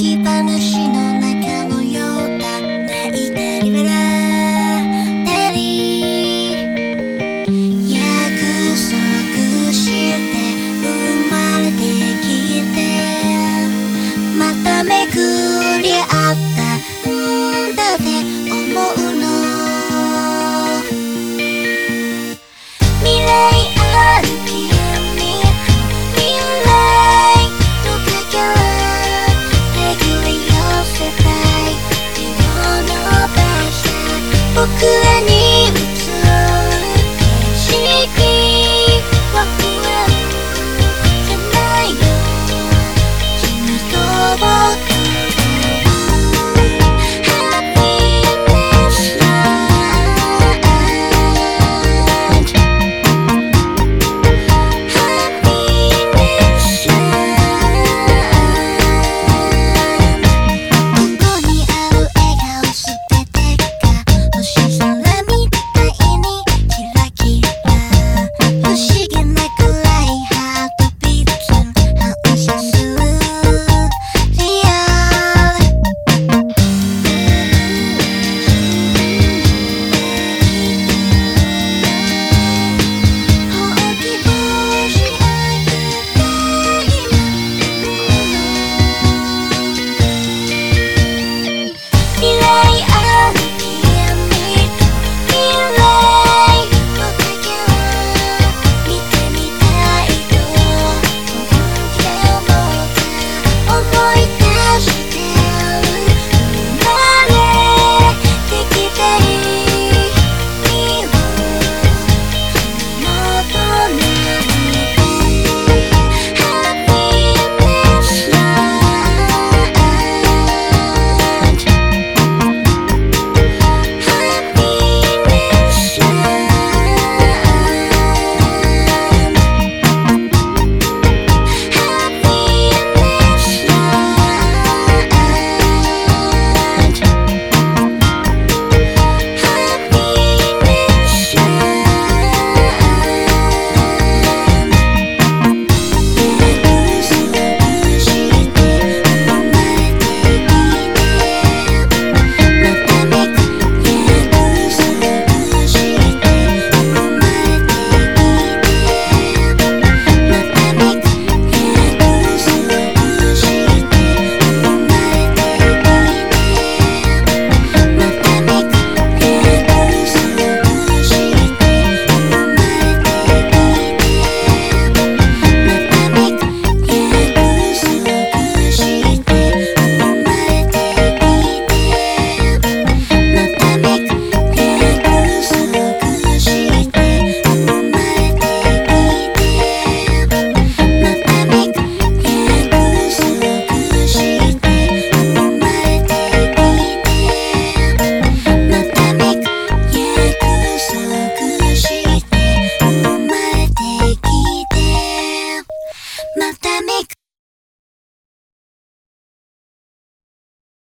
keep on the